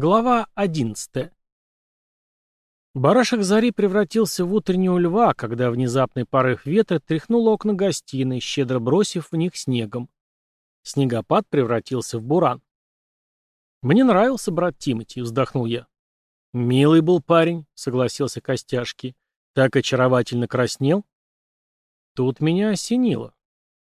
Глава 11. Барашек зари превратился в утреннего льва, когда внезапный порыв ветра тряхнул окна гостиной, щедро бросив в них снегом. Снегопад превратился в буран. «Мне нравился брат Тимати», — вздохнул я. «Милый был парень», — согласился Костяшки. «Так очаровательно краснел». Тут меня осенило.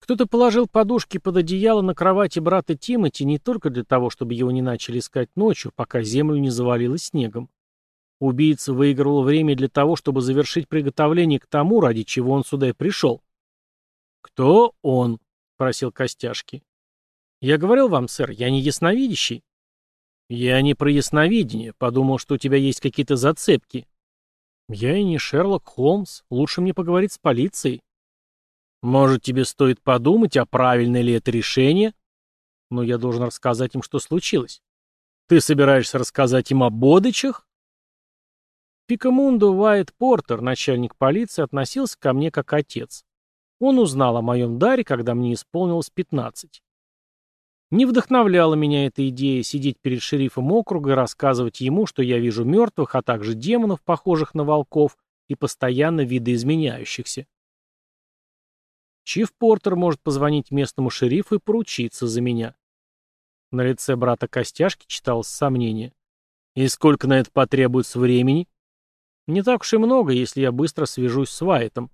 Кто-то положил подушки под одеяло на кровати брата Тимати не только для того, чтобы его не начали искать ночью, пока землю не завалило снегом. Убийца выигрывал время для того, чтобы завершить приготовление к тому, ради чего он сюда и пришел. «Кто он?» — просил Костяшки. «Я говорил вам, сэр, я не ясновидящий». «Я не про ясновидение. Подумал, что у тебя есть какие-то зацепки». «Я и не Шерлок Холмс. Лучше мне поговорить с полицией». Может, тебе стоит подумать, а правильное ли это решение? Но я должен рассказать им, что случилось. Ты собираешься рассказать им о Бодычах? Пикамунду Уайт Портер, начальник полиции, относился ко мне как отец. Он узнал о моем даре, когда мне исполнилось 15. Не вдохновляла меня эта идея сидеть перед шерифом округа и рассказывать ему, что я вижу мертвых, а также демонов, похожих на волков, и постоянно видоизменяющихся. Чиф Портер может позвонить местному шерифу и поручиться за меня. На лице брата Костяшки читалось сомнение. И сколько на это потребуется времени? Не так уж и много, если я быстро свяжусь с Вайтом.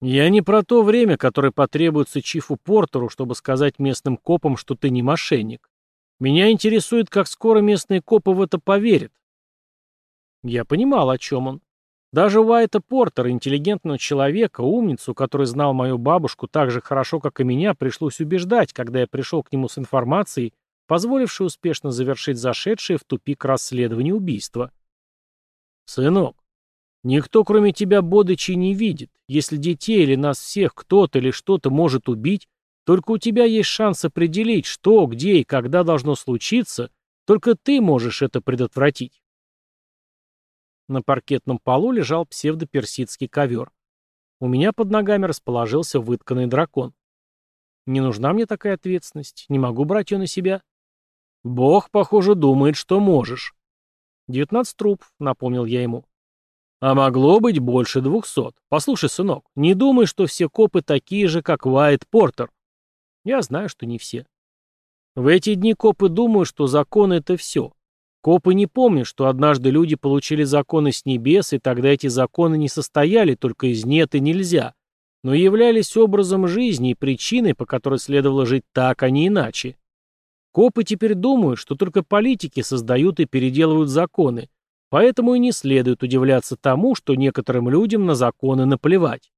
Я не про то время, которое потребуется Чифу Портеру, чтобы сказать местным копам, что ты не мошенник. Меня интересует, как скоро местные копы в это поверят. Я понимал, о чем он. Даже Уайта Портера, интеллигентного человека, умницу, который знал мою бабушку так же хорошо, как и меня, пришлось убеждать, когда я пришел к нему с информацией, позволившей успешно завершить зашедшее в тупик расследование убийства. «Сынок, никто, кроме тебя, Бодычи не видит. Если детей или нас всех кто-то или что-то может убить, только у тебя есть шанс определить, что, где и когда должно случиться, только ты можешь это предотвратить. На паркетном полу лежал псевдоперсидский ковер. У меня под ногами расположился вытканный дракон. Не нужна мне такая ответственность, не могу брать ее на себя. Бог, похоже, думает, что можешь. Девятнадцать трупов, напомнил я ему. А могло быть больше двухсот. Послушай, сынок, не думай, что все копы такие же, как Уайт Портер. Я знаю, что не все. В эти дни копы думают, что закон — это все. Копы не помнят, что однажды люди получили законы с небес, и тогда эти законы не состояли только из «нет» и «нельзя», но являлись образом жизни и причиной, по которой следовало жить так, а не иначе. Копы теперь думают, что только политики создают и переделывают законы, поэтому и не следует удивляться тому, что некоторым людям на законы наплевать.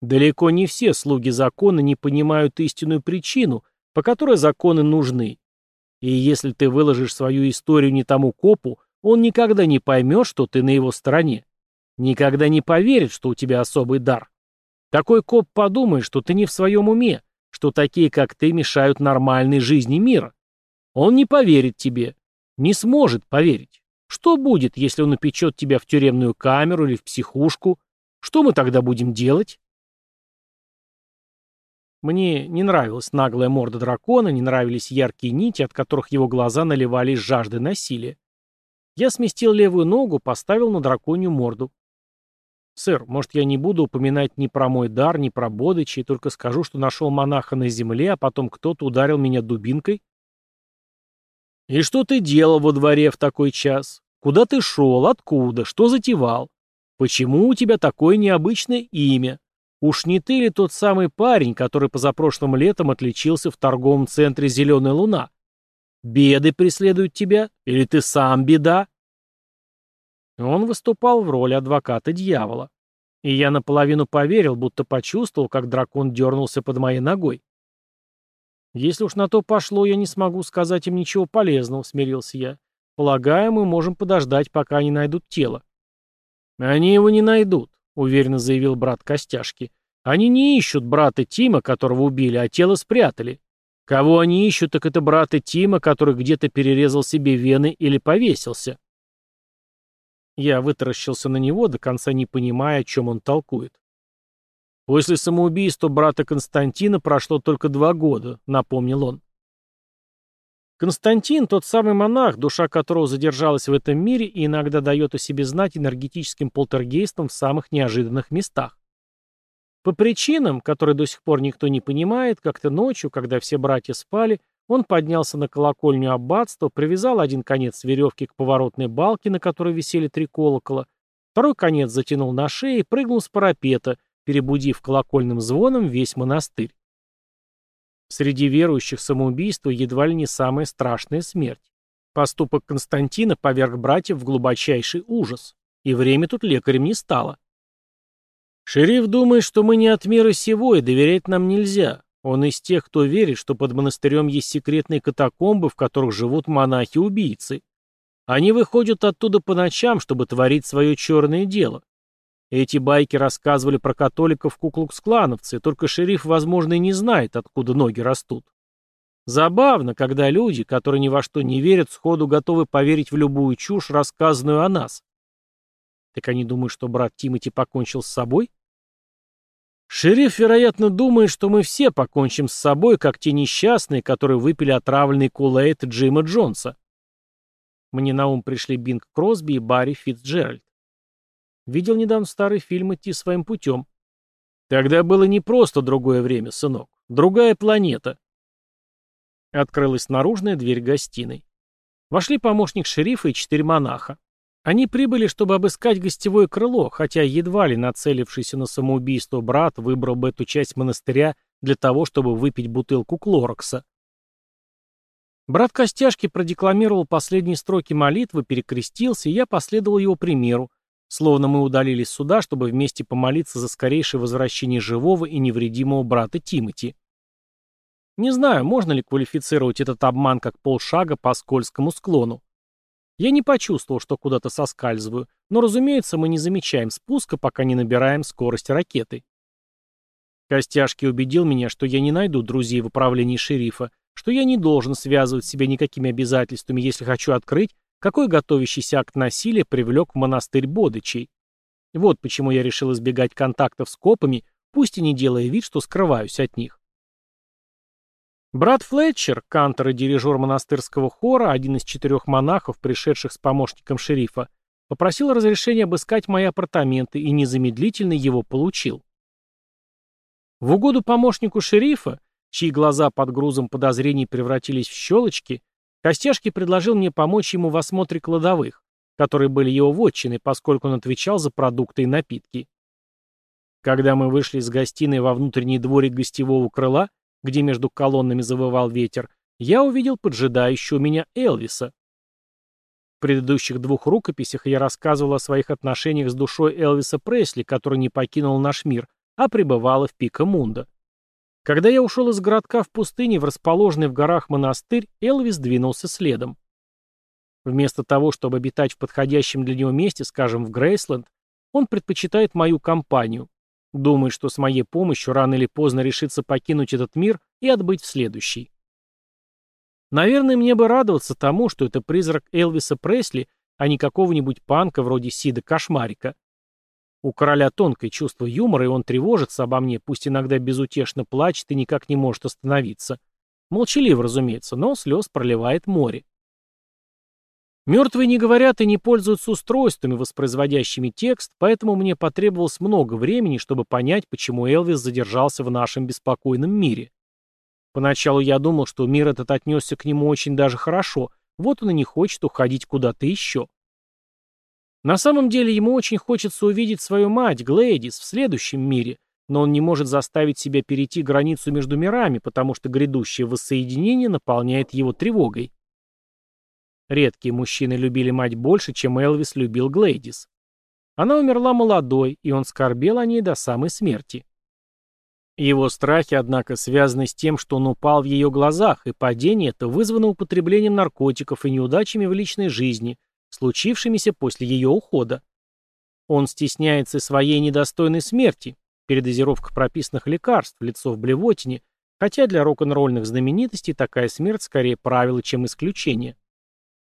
Далеко не все слуги закона не понимают истинную причину, по которой законы нужны, и если ты выложишь свою историю не тому копу, он никогда не поймет, что ты на его стороне. Никогда не поверит, что у тебя особый дар. Такой коп подумает, что ты не в своем уме, что такие, как ты, мешают нормальной жизни мира. Он не поверит тебе. Не сможет поверить. Что будет, если он упечет тебя в тюремную камеру или в психушку? Что мы тогда будем делать? Мне не нравилась наглая морда дракона, не нравились яркие нити, от которых его глаза наливались жаждой насилия. Я сместил левую ногу, поставил на драконью морду. «Сэр, может, я не буду упоминать ни про мой дар, ни про Бодычи, только скажу, что нашел монаха на земле, а потом кто-то ударил меня дубинкой?» «И что ты делал во дворе в такой час? Куда ты шел? Откуда? Что затевал? Почему у тебя такое необычное имя? Уж не ты ли тот самый парень, который позапрошлым летом отличился в торговом центре «Зеленая луна»? Беды преследуют тебя? Или ты сам беда?» Он выступал в роли адвоката дьявола. И я наполовину поверил, будто почувствовал, как дракон дернулся под моей ногой. «Если уж на то пошло, я не смогу сказать им ничего полезного», — смирился я. «Полагаю, мы можем подождать, пока они найдут тело». «Они его не найдут уверенно заявил брат Костяшки. Они не ищут брата Тима, которого убили, а тело спрятали. Кого они ищут, так это брата Тима, который где-то перерезал себе вены или повесился. Я вытаращился на него, до конца не понимая, о чем он толкует. После самоубийства брата Константина прошло только два года, напомнил он. Константин – тот самый монах, душа которого задержалась в этом мире и иногда дает о себе знать энергетическим полтергейстом в самых неожиданных местах. По причинам, которые до сих пор никто не понимает, как-то ночью, когда все братья спали, он поднялся на колокольню аббатства, привязал один конец веревки к поворотной балке, на которой висели три колокола, второй конец затянул на шее и прыгнул с парапета, перебудив колокольным звоном весь монастырь. Среди верующих самоубийство едва ли не самая страшная смерть. Поступок Константина поверг братьев в глубочайший ужас. И время тут лекарем не стало. Шериф думает, что мы не от мира сего, и доверять нам нельзя. Он из тех, кто верит, что под монастырем есть секретные катакомбы, в которых живут монахи-убийцы. Они выходят оттуда по ночам, чтобы творить свое черное дело. Эти байки рассказывали про католиков куклукс-клановцы, только шериф, возможно, и не знает, откуда ноги растут. Забавно, когда люди, которые ни во что не верят, сходу готовы поверить в любую чушь, рассказанную о нас. Так они думают, что брат Тимати покончил с собой? Шериф, вероятно, думает, что мы все покончим с собой, как те несчастные, которые выпили отравленный кулейт Джима Джонса. Мне на ум пришли Бинг Кросби и Барри Фитцджеральд. Видел недавно старый фильм «Идти своим путем». Тогда было не просто другое время, сынок. Другая планета. Открылась наружная дверь гостиной. Вошли помощник шерифа и четыре монаха. Они прибыли, чтобы обыскать гостевое крыло, хотя едва ли нацелившийся на самоубийство брат выбрал бы эту часть монастыря для того, чтобы выпить бутылку Клорокса. Брат Костяшки продекламировал последние строки молитвы, перекрестился, и я последовал его примеру, словно мы удалились сюда, чтобы вместе помолиться за скорейшее возвращение живого и невредимого брата Тимати. Не знаю, можно ли квалифицировать этот обман как полшага по скользкому склону. Я не почувствовал, что куда-то соскальзываю, но, разумеется, мы не замечаем спуска, пока не набираем скорость ракеты. Костяшки убедил меня, что я не найду друзей в управлении шерифа, что я не должен связывать себя никакими обязательствами, если хочу открыть, какой готовящийся акт насилия привлек в монастырь Бодычей. Вот почему я решил избегать контактов с копами, пусть и не делая вид, что скрываюсь от них. Брат Флетчер, кантор и дирижер монастырского хора, один из четырех монахов, пришедших с помощником шерифа, попросил разрешения обыскать мои апартаменты и незамедлительно его получил. В угоду помощнику шерифа, чьи глаза под грузом подозрений превратились в щелочки, Костяшки предложил мне помочь ему в осмотре кладовых, которые были его вотчиной, поскольку он отвечал за продукты и напитки. Когда мы вышли из гостиной во внутренний дворик гостевого крыла, где между колоннами завывал ветер, я увидел поджидающего меня Элвиса. В предыдущих двух рукописях я рассказывал о своих отношениях с душой Элвиса Пресли, который не покинул наш мир, а пребывала в Пика-Мунда. Когда я ушел из городка в пустыне в расположенный в горах монастырь, Элвис двинулся следом. Вместо того, чтобы обитать в подходящем для него месте, скажем, в Грейсленд, он предпочитает мою компанию. Думает, что с моей помощью рано или поздно решится покинуть этот мир и отбыть в следующий. Наверное, мне бы радоваться тому, что это призрак Элвиса Пресли, а не какого-нибудь панка вроде Сида Кошмарика. У короля тонкое чувство юмора, и он тревожится обо мне, пусть иногда безутешно плачет и никак не может остановиться. Молчалив, разумеется, но слез проливает море. Мертвые не говорят и не пользуются устройствами, воспроизводящими текст, поэтому мне потребовалось много времени, чтобы понять, почему Элвис задержался в нашем беспокойном мире. Поначалу я думал, что мир этот отнесся к нему очень даже хорошо, вот он и не хочет уходить куда-то еще. На самом деле ему очень хочется увидеть свою мать, Глэдис, в следующем мире, но он не может заставить себя перейти границу между мирами, потому что грядущее воссоединение наполняет его тревогой. Редкие мужчины любили мать больше, чем Элвис любил Глейдис. Она умерла молодой, и он скорбел о ней до самой смерти. Его страхи, однако, связаны с тем, что он упал в ее глазах, и падение это вызвано употреблением наркотиков и неудачами в личной жизни, случившимися после ее ухода. Он стесняется своей недостойной смерти, передозировка прописанных лекарств, лицо в блевотине, хотя для рок-н-ролльных знаменитостей такая смерть скорее правило, чем исключение.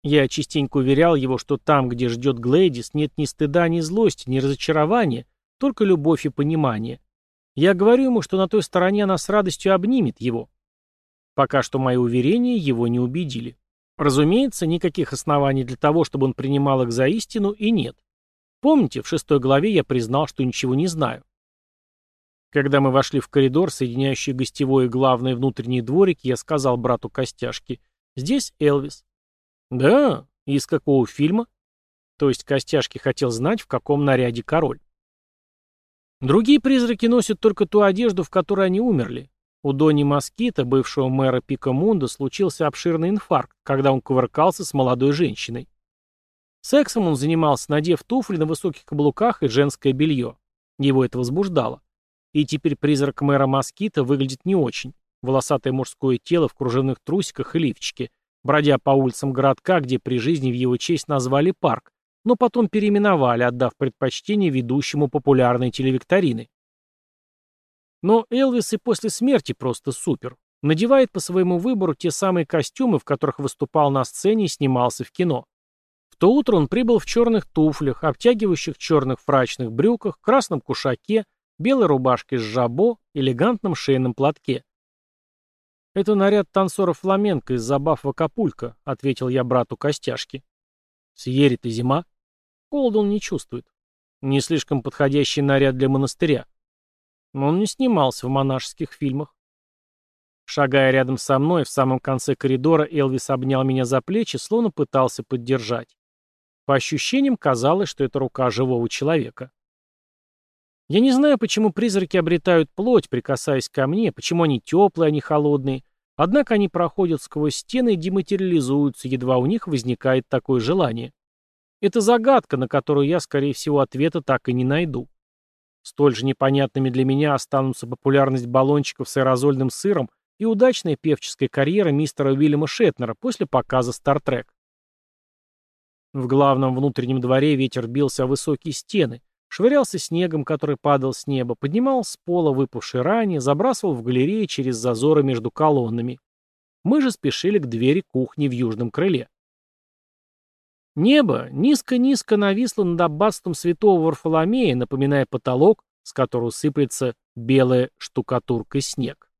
Я частенько уверял его, что там, где ждет Глэдис, нет ни стыда, ни злости, ни разочарования, только любовь и понимание. Я говорю ему, что на той стороне она с радостью обнимет его. Пока что мои уверения его не убедили. Разумеется, никаких оснований для того, чтобы он принимал их за истину, и нет. Помните, в шестой главе я признал, что ничего не знаю. Когда мы вошли в коридор, соединяющий гостевой и главный внутренний дворик, я сказал брату Костяшки, «Здесь Элвис». «Да? Из какого фильма?» То есть Костяшки хотел знать, в каком наряде король. Другие призраки носят только ту одежду, в которой они умерли. У Дони Москита, бывшего мэра Пика Мунда, случился обширный инфаркт, когда он кувыркался с молодой женщиной. Сексом он занимался, надев туфли на высоких каблуках и женское белье. Его это возбуждало. И теперь призрак мэра Москита выглядит не очень. Волосатое мужское тело в кружевных трусиках и лифчике, бродя по улицам городка, где при жизни в его честь назвали парк, но потом переименовали, отдав предпочтение ведущему популярной телевикторины. Но Элвис и после смерти просто супер. Надевает по своему выбору те самые костюмы, в которых выступал на сцене и снимался в кино. В то утро он прибыл в черных туфлях, обтягивающих черных фрачных брюках, красном кушаке, белой рубашке с жабо, элегантном шейном платке. «Это наряд танцоров фламенко из забав в Акапулько», — ответил я брату Костяшки. «Сьерит и зима?» Холода он не чувствует. Не слишком подходящий наряд для монастыря. Но он не снимался в монашеских фильмах. Шагая рядом со мной, в самом конце коридора Элвис обнял меня за плечи, словно пытался поддержать. По ощущениям казалось, что это рука живого человека. Я не знаю, почему призраки обретают плоть, прикасаясь ко мне, почему они теплые, а не холодные, однако они проходят сквозь стены и дематериализуются, едва у них возникает такое желание. Это загадка, на которую я, скорее всего, ответа так и не найду. Столь же непонятными для меня останутся популярность баллончиков с аэрозольным сыром и удачная певческая карьера мистера Уильяма Шетнера после показа «Стартрек». В главном внутреннем дворе ветер бился о высокие стены, швырялся снегом, который падал с неба, поднимал с пола выпавшие ранее, забрасывал в галереи через зазоры между колоннами. Мы же спешили к двери кухни в южном крыле. Небо низко-низко нависло над аббатством святого Варфоломея, напоминая потолок, с которого сыплется белая штукатурка снег.